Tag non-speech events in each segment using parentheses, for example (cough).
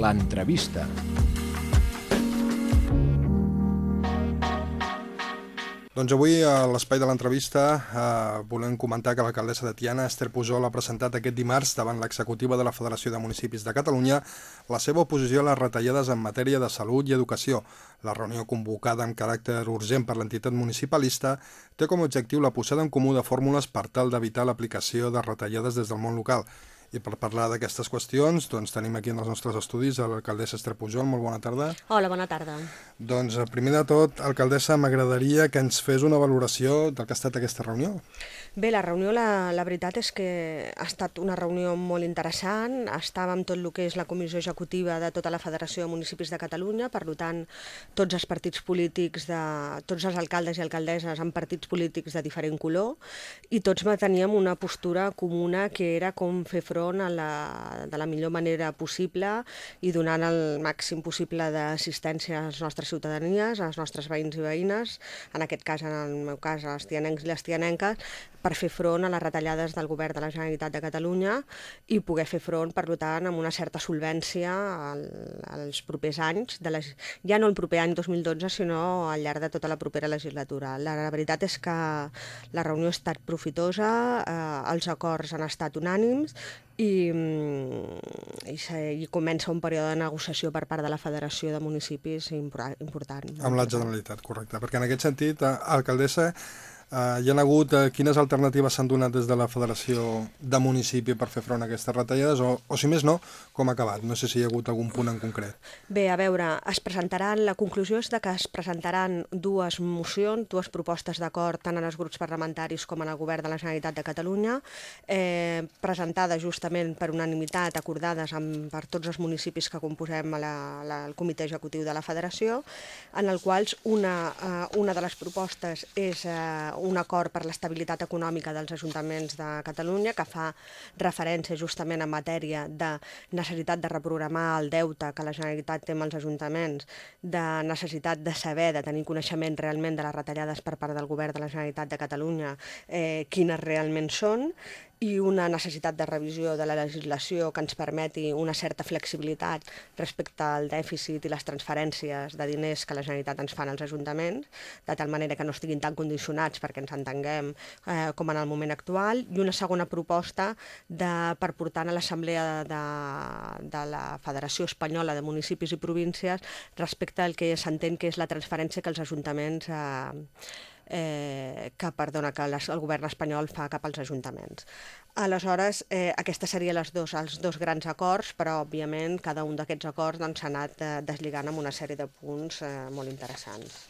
l'entrevista. Doncs avui a l'espai de l'entrevista eh, volem comentar que l'alcaldessa de Tiana, Esther Pujol, ha presentat aquest dimarts davant l'executiva de la Federació de Municipis de Catalunya la seva oposició a les retallades en matèria de salut i educació. La reunió convocada amb caràcter urgent per l'entitat municipalista té com a objectiu la posada en comú de fórmules per tal d'evitar l'aplicació de retallades des del món local. I per parlar d'aquestes qüestions, doncs tenim aquí en els nostres estudis l'alcaldessa Esther Pujol. Molt bona tarda. Hola, bona tarda. Doncs, eh, primer de tot, alcaldessa, m'agradaria que ens fes una valoració del que ha estat aquesta reunió. Bé, la reunió, la, la veritat és que ha estat una reunió molt interessant. Estàvem tot el que és la comissió executiva de tota la Federació de Municipis de Catalunya, per tant, tots els partits polítics, de, tots els alcaldes i alcaldesses amb partits polítics de diferent color, i tots teníem una postura comuna que era com fer front a la, de la millor manera possible i donant el màxim possible d'assistència a les nostres ciutadanies, a les nostres veïns i veïnes, en aquest cas, en el meu cas, a les tianencs i les tianenques, per fer front a les retallades del govern de la Generalitat de Catalunya i poder fer front, per tant, amb una certa solvència al, als propers anys, de les, ja no el proper any 2012, sinó al llarg de tota la propera legislatura. La, la veritat és que la reunió ha estat profitosa, eh, els acords han estat unànims i, mm, i, i comença un període de negociació per part de la Federació de Municipis important. Amb la Generalitat, correcte. Perquè en aquest sentit, eh, alcaldessa, Uh, hi ha hagut, uh, quines alternatives s'han donat des de la Federació de Municipi per fer front a aquestes retallades o, o si més no, com ha acabat? No sé si hi ha hagut algun punt en concret. Bé, a veure, es presentaran, la conclusió és de que es presentaran dues mocions, dues propostes d'acord tant en els grups parlamentaris com en el govern de la Generalitat de Catalunya, eh, presentades justament per unanimitat, acordades amb, per tots els municipis que composem la, la, el comitè executiu de la Federació, en el quals una, eh, una de les propostes és eh, un acord per l'estabilitat econòmica dels ajuntaments de Catalunya que fa referència justament en matèria de necessitat de reprogramar el deute que la Generalitat té amb els ajuntaments, de necessitat de saber, de tenir coneixement realment de les retallades per part del govern de la Generalitat de Catalunya, eh, quines realment són, i una necessitat de revisió de la legislació que ens permeti una certa flexibilitat respecte al dèficit i les transferències de diners que la Generalitat ens fan als ajuntaments, de tal manera que no estiguin tan condicionats perquè ens entenguem eh, com en el moment actual, i una segona proposta de, per portar a l'Assemblea de, de, la Federació Espanyola de Municipis i Províncies respecte al que s'entén que és la transferència que els ajuntaments eh, eh, que, perdona, que les, el govern espanyol fa cap als ajuntaments. Aleshores, eh, aquestes serien les dos, els dos grans acords, però, òbviament, cada un d'aquests acords doncs, s'ha doncs, anat eh, deslligant amb una sèrie de punts eh, molt interessants.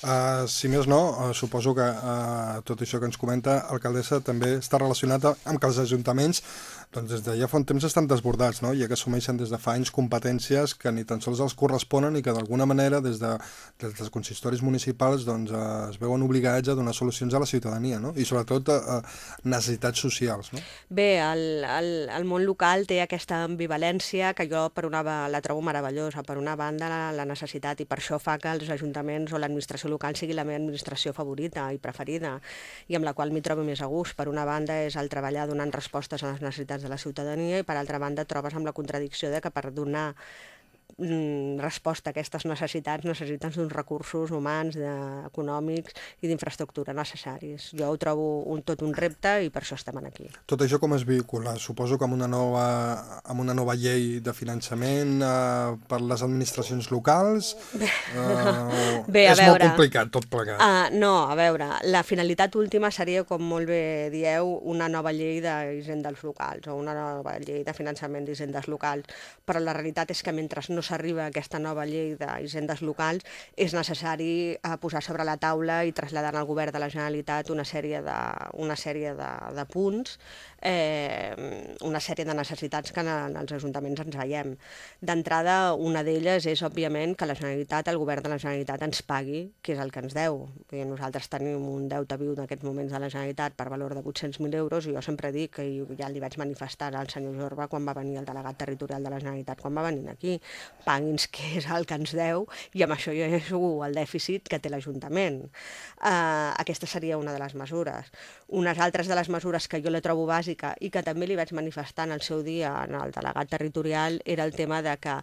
Uh, si més no, uh, suposo que uh, tot això que ens comenta, alcaldessa, també està relacionat amb que els ajuntaments doncs des de ja fa un temps estan desbordats, no? ja que assumeixen des de fa anys competències que ni tan sols els corresponen i que d'alguna manera des, de, des dels consistoris municipals doncs, eh, es veuen obligats a donar solucions a la ciutadania no? i sobretot a, a necessitats socials. No? Bé, el, el, el món local té aquesta ambivalència que jo per una, la trobo meravellosa. Per una banda, la, la necessitat i per això fa que els ajuntaments o l'administració local sigui la meva administració favorita i preferida i amb la qual m'hi trobo més a gust. Per una banda és el treballar donant respostes a les necessitats de la ciutadania i per altra banda trobes amb la contradicció de que per donar resposta a aquestes necessitats necessiten uns recursos humans, de, econòmics i d'infraestructura necessaris. Jo ho trobo un, tot un repte i per això estem aquí. Tot això com es vehicula? Suposo que amb una nova, amb una nova llei de finançament eh, per les administracions locals? Eh, (laughs) bé, a és veure, molt complicat tot plegat. Uh, no, a veure, la finalitat última seria, com molt bé dieu, una nova llei d'hisendes locals o una nova llei de finançament d'hisendes locals, però la realitat és que mentre no s'arriba a aquesta nova llei d'hisendes locals, és necessari eh, posar sobre la taula i traslladar al govern de la Generalitat una sèrie de, una sèrie de, de punts, eh, una sèrie de necessitats que en, en els ajuntaments ens veiem. D'entrada, una d'elles és, òbviament, que la Generalitat, el govern de la Generalitat ens pagui, que és el que ens deu. I nosaltres tenim un deute viu en aquests moments de la Generalitat per valor de 800.000 euros i jo sempre dic, que ja li vaig manifestar al senyor Jorba quan va venir el delegat territorial de la Generalitat, quan va venir aquí, pagui'ns què és el que ens deu i amb això jo jugo el dèficit que té l'Ajuntament. Uh, aquesta seria una de les mesures. Unes altres de les mesures que jo la trobo bàsica i que també li vaig manifestar en el seu dia en el delegat territorial era el tema de que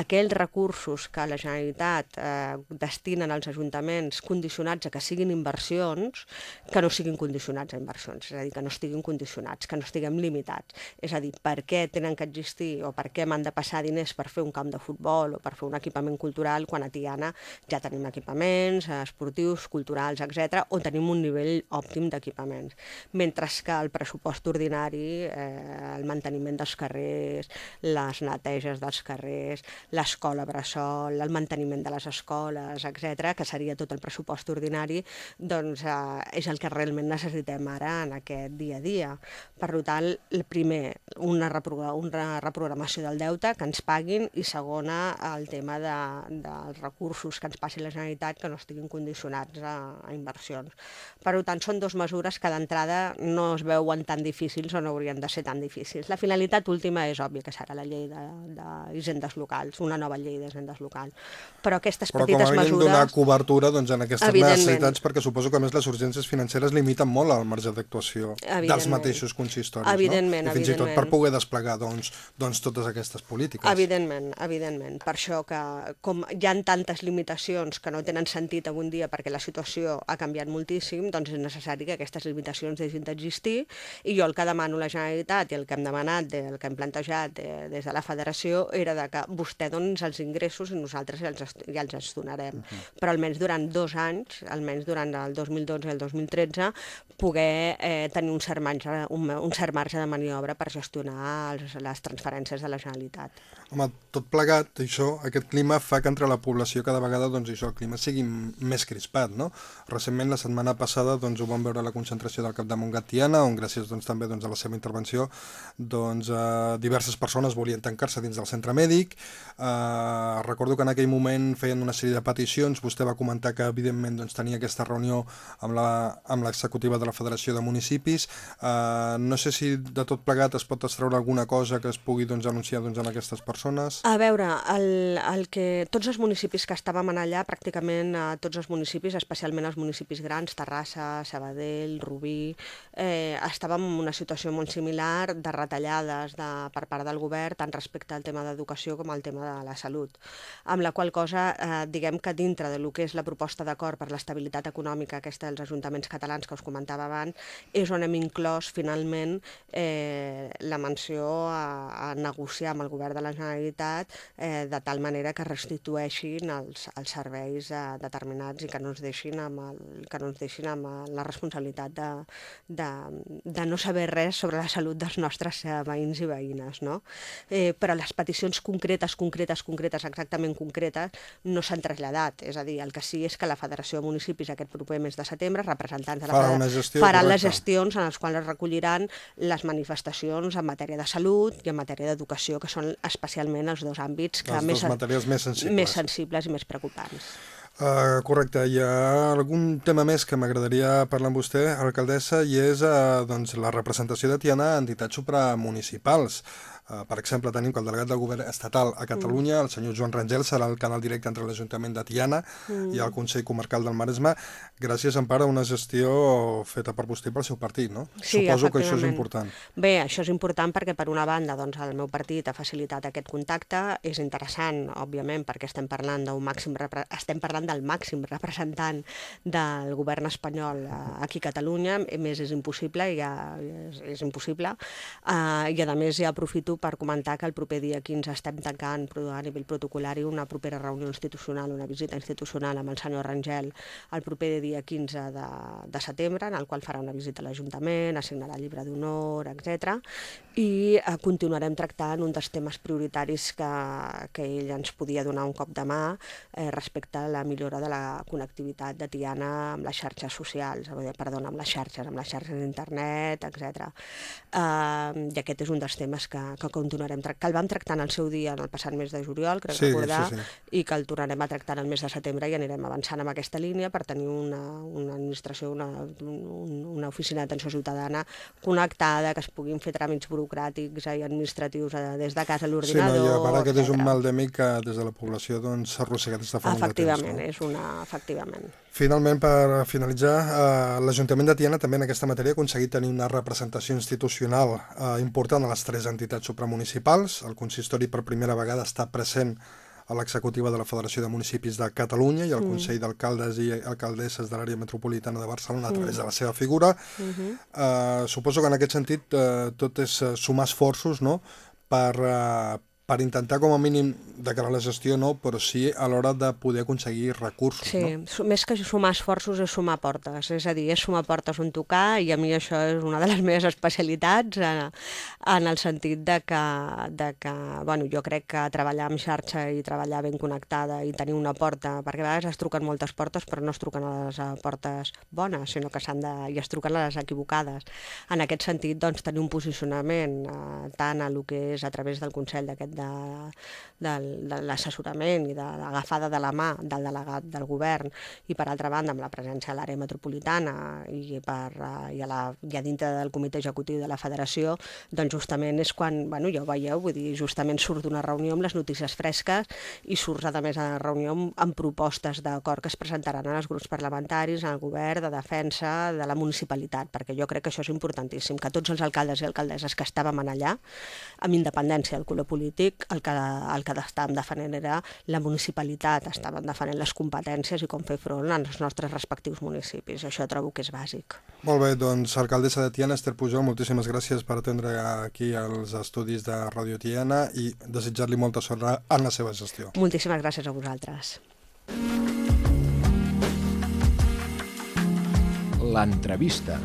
aquells recursos que la Generalitat eh, destinen als ajuntaments condicionats a que siguin inversions, que no siguin condicionats a inversions, és a dir, que no estiguin condicionats, que no estiguem limitats. És a dir, per què tenen que existir o per què m'han de passar diners per fer un camp de futbol o per fer un equipament cultural quan a Tiana ja tenim equipaments esportius, culturals, etc, on tenim un nivell òptim d'equipaments. Mentre que el pressupost ordinari, eh, el manteniment dels carrers, les neteges dels carrers, l'escola bressol, el manteniment de les escoles, etc, que seria tot el pressupost ordinari, doncs eh, és el que realment necessitem ara en aquest dia a dia. Per tant, primer, una, una reprogramació del deute, que ens paguin, i segona, el tema de, dels recursos que ens passi la Generalitat que no estiguin condicionats a, a inversions. Per tant, són dues mesures que d'entrada no es veuen tan difícils o no haurien de ser tan difícils. La finalitat última és òbvia que serà la llei d'hisendes locals, una nova llei d'hisendes locals. Però aquestes Però petites mesures... Però com a donar cobertura doncs, en aquestes necessitats, perquè suposo que més les urgències financeres limiten molt el marge d'actuació dels mateixos consistoris, evidentment, no? I fins i tot per poder desplegar doncs, doncs totes aquestes polítiques. Evidentment, evidentment. Per això que com hi han tantes limitacions que no tenen sentit avui dia perquè la situació ha canviat moltíssim, doncs és necessari que aquestes limitacions deixin d'existir i jo el que demano a la Generalitat i el que hem demanat, el que hem plantejat de, des de la Federació era de que vostè doni els ingressos i nosaltres ja els, ja els donarem. Uh -huh. Però almenys durant dos anys, almenys durant el 2012 i el 2013, poder eh, tenir un cert, marge, un, un cert marge de maniobra per gestionar els, les transferències de la Generalitat. Home, tot plegat, això, aquest clima fa que entre la població cada vegada doncs, això, el clima sigui més crispat. No? Recentment, la setmana passada, doncs, ho vam veure a la concentració del Cap de Montgat Tiana, on gràcies doncs, també doncs, a la seva intervenció doncs, eh, diverses persones volien tancar-se dins del centre mèdic. Eh, recordo que en aquell moment feien una sèrie de peticions, vostè va comentar que evidentment doncs, tenia aquesta reunió amb l'executiva de la Federació de Municipis. Eh, no sé si de tot plegat es pot extreure alguna cosa que es pugui doncs, anunciar doncs, en aquestes persones. A veure, el, el que tots els municipis que estàvem allà, pràcticament a tots els municipis, especialment els municipis grans, Terrassa, Sabadell, Rubí, eh, estàvem en una situació molt similar de retallades de, per part del govern, tant respecte al tema d'educació com al tema de la salut. Amb la qual cosa, eh, diguem que dintre de lo que és la proposta d'acord per l'estabilitat econòmica aquesta dels ajuntaments catalans que us comentava abans, és on hem inclòs finalment eh, la menció a, a negociar amb el govern de la Generalitat eh, de tal manera que restitueixin els, els serveis eh, determinats i que no ens deixin amb, el, que no ens deixin amb la responsabilitat de, de, de no saber res sobre la salut dels nostres eh, veïns i veïnes. No? Eh, però les peticions concretes, concretes, concretes, exactament concretes, no s'han traslladat. És a dir, el que sí és que la Federació de Municipis aquest proper mes de setembre, representants de la Federació, faran les gestions en les quals es recolliran les manifestacions en matèria de salut i en matèria d'educació, que són especialment els dos àmbits que les més, matèries més sensibles. més sensibles i més preocupants. Uh, correcte, hi ha algun tema més que m'agradaria parlar amb vostè, alcaldessa, i és uh, doncs, la representació de Tiana a entitats supramunicipals. Uh, per exemple, tenim que el delegat del govern estatal a Catalunya, mm. el senyor Joan Rangel, serà el canal directe entre l'Ajuntament de Tiana mm. i el Consell Comarcal del Maresme, gràcies en part a una gestió feta per vostè i pel seu partit, no? Sí, Suposo que això és important. Bé, això és important perquè, per una banda, doncs, el meu partit ha facilitat aquest contacte, és interessant, òbviament, perquè estem parlant màxim estem parlant del màxim representant del govern espanyol eh, aquí a Catalunya, a més és impossible, ja és, és impossible, uh, i a més ja aprofito per comentar que el proper dia 15 estem tancant a nivell protocolari una propera reunió institucional, una visita institucional amb el senyor Rangel el proper dia 15 de, de setembre, en el qual farà una visita a l'Ajuntament, assignarà llibre d'honor, etc. I eh, continuarem tractant un dels temes prioritaris que, que ell ens podia donar un cop de mà eh, respecte a la millora de la connectivitat de Tiana amb les xarxes socials, perdona, amb les xarxes, amb les xarxes d'internet, etc. Eh, I aquest és un dels temes que, que continuarem que el vam tractar en el seu dia en el passat mes de juliol, crec sí, recordar, sí, sí. i que el tornarem a tractar el mes de setembre i anirem avançant amb aquesta línia per tenir una, una administració, una, una oficina d'atenció ciutadana connectada, que es puguin fer tràmits burocràtics i administratius eh, des de casa a l'ordinador. Sí, no, i a part aquest és un mal de mi que des de la població doncs, s'ha doncs, arrossegat des de fa molt de temps. Efectivament, no? és una... efectivament. Finalment, per finalitzar, eh, l'Ajuntament de Tiana també en aquesta matèria ha aconseguit tenir una representació institucional eh, important a les tres entitats supramunicipals. El consistori per primera vegada està present a l'executiva de la Federació de Municipis de Catalunya i al mm. Consell d'Alcaldes i Alcaldesses de l'àrea metropolitana de Barcelona a través mm. de la seva figura. Mm -hmm. eh, suposo que en aquest sentit eh, tot és sumar esforços no? per, eh, per intentar com a mínim de cara a la gestió no, però sí a l'hora de poder aconseguir recursos. Sí, no? més que sumar esforços és sumar portes, és a dir, és sumar portes on tocar i a mi això és una de les (laughs) meves especialitats en, en el sentit de que, de que bueno, jo crec que treballar amb xarxa i treballar ben connectada i tenir una porta, perquè a vegades es truquen moltes portes però no es truquen a les portes bones, sinó que s'han de, i es truquen a les equivocades. En aquest sentit, doncs, tenir un posicionament eh, tant a lo que és a través del Consell d'aquest de, de l'assessorament i de l'agafada de la mà del delegat del govern i per altra banda amb la presència a l'àrea metropolitana i, per, uh, i, a la, i a dintre del comitè executiu de la federació, doncs justament és quan, bueno, ja ho veieu, vull dir, justament surt d'una reunió amb les notícies fresques i surt a més a la reunió amb, amb propostes d'acord que es presentaran als grups parlamentaris, al govern, de defensa, de la municipalitat, perquè jo crec que això és importantíssim, que tots els alcaldes i alcaldesses que estàvem allà, amb independència del color polític, públic el que, el que estàvem defenent era la municipalitat, estàvem defenent les competències i com fer front als nostres respectius municipis. Això trobo que és bàsic. Molt bé, doncs, alcaldessa de Tiana, Esther Pujol, moltíssimes gràcies per atendre aquí als estudis de Radio Tiana i desitjar-li molta sort en la seva gestió. Moltíssimes gràcies a vosaltres. L'entrevista.